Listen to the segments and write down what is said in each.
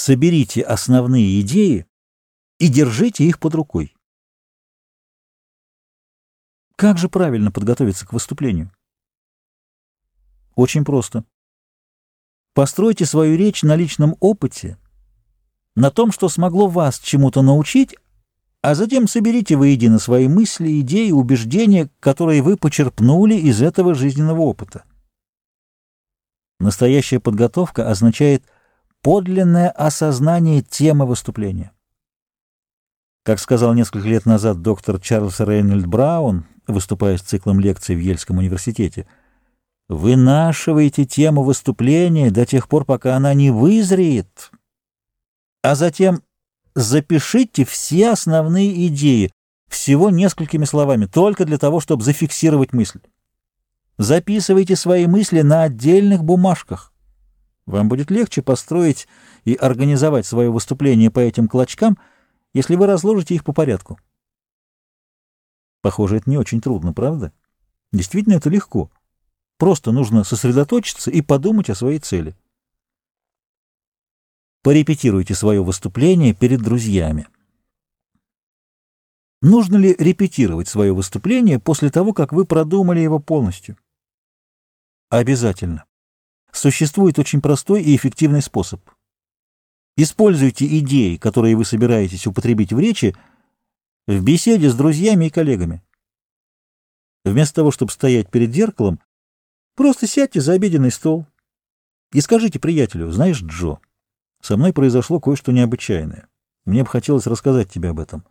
Соберите основные идеи и держите их под рукой. Как же правильно подготовиться к выступлению? Очень просто. Постройте свою речь на личном опыте, на том, что смогло вас чему-то научить, а затем соберите воедино свои мысли, идеи, убеждения, которые вы почерпнули из этого жизненного опыта. Настоящая подготовка означает подлинное осознание темы выступления. Как сказал несколько лет назад доктор Чарльз Рейнольд Браун, выступая с циклом лекций в Ельском университете, вы нашиваете тему выступления до тех пор, пока она не вызреет, а затем запишите все основные идеи, всего несколькими словами, только для того, чтобы зафиксировать мысль. Записывайте свои мысли на отдельных бумажках. Вам будет легче построить и организовать свое выступление по этим клочкам, если вы разложите их по порядку. Похоже, это не очень трудно, правда? Действительно, это легко. Просто нужно сосредоточиться и подумать о своей цели. Порепетируйте свое выступление перед друзьями. Нужно ли репетировать свое выступление после того, как вы продумали его полностью? Обязательно. Существует очень простой и эффективный способ. Используйте идеи, которые вы собираетесь употребить в речи, в беседе с друзьями и коллегами. Вместо того, чтобы стоять перед зеркалом, просто сядьте за обеденный стол и скажите приятелю, знаешь, Джо, со мной произошло кое-что необычайное. Мне бы хотелось рассказать тебе об этом.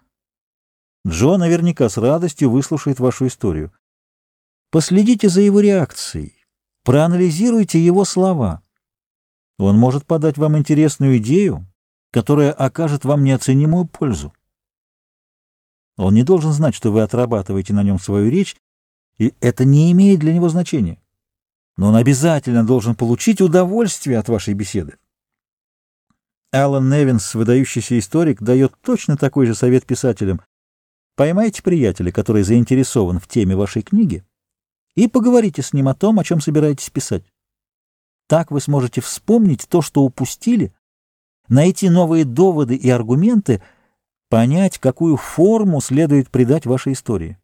Джо наверняка с радостью выслушает вашу историю. Последите за его реакцией, проанализируйте его слова. Он может подать вам интересную идею, которая окажет вам неоценимую пользу. Он не должен знать, что вы отрабатываете на нем свою речь, и это не имеет для него значения. Но он обязательно должен получить удовольствие от вашей беседы. Алан Невинс, выдающийся историк, дает точно такой же совет писателям. Поймайте приятеля, который заинтересован в теме вашей книги, и поговорите с ним о том, о чем собираетесь писать. Так вы сможете вспомнить то, что упустили, найти новые доводы и аргументы, понять, какую форму следует придать вашей истории.